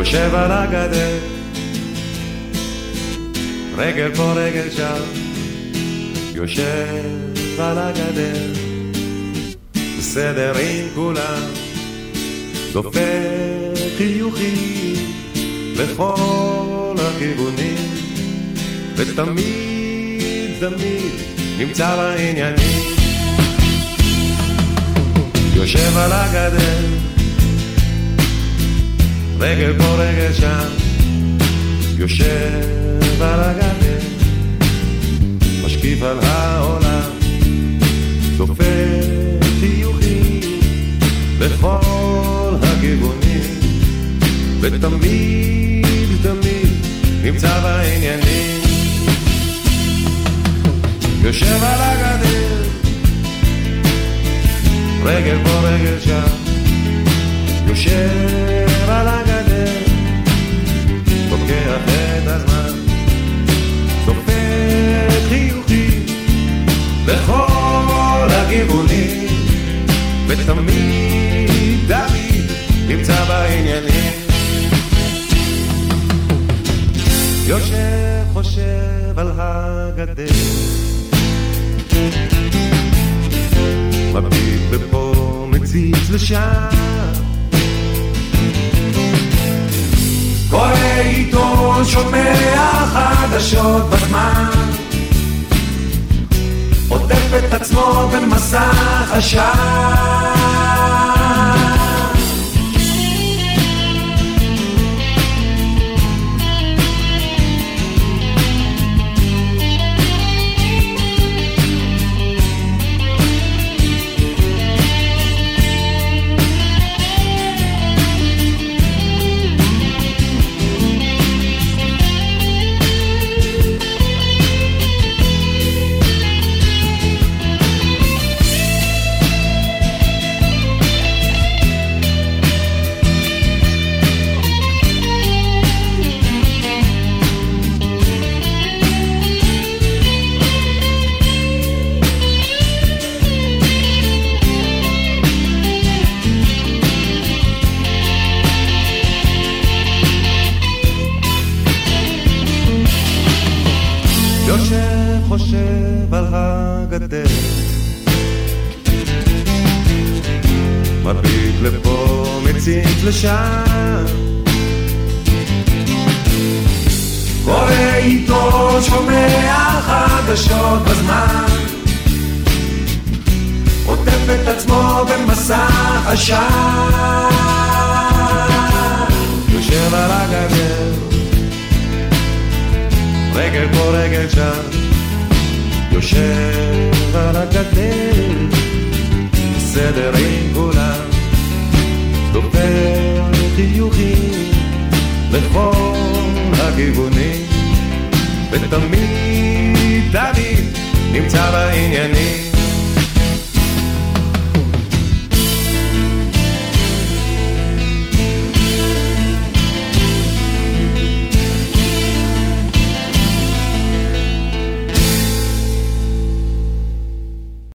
יושב על הגדר, רגל פה רגל שם, יושב על הגדר, בסדר עם כולם, דופק חיוכים לכל הכיוונים, ותמיד תמיד נמצא בעניינים. יושב על הגדר, רגל פה רגל שם, יושב על הגדר, משקיף על העולם, דופק חיוכים לכל הכיוונים, ותמיד תמיד נמצא בעניינים. יושב על הגדר, רגל פה רגל שם, יושב לכל הכיוונים, ותמיד תמיד נמצא בעניינים. יושב חושב על הגדר מביט לפה, מציץ לשם. קורא עיתון, שומע חדשות בזמן. עוטף את עצמו במסך עשן. יושב חושב על הגדר. מביט לפה מציץ לשם. קורא עיתון שומע חדשות בזמן. עוטף את עצמו במסך עשן יושב על הגדר רגל פה רגל שם, יושב על הגדר, בסדר עם כולם, דופק חיוכים לכל הכיוונים, ותמיד תמיד נמצא בעניינים.